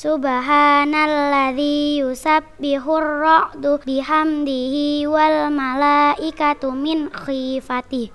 Subhanalladzi yusabbihur ra'du bihamdihi wal malaikatu min khifatih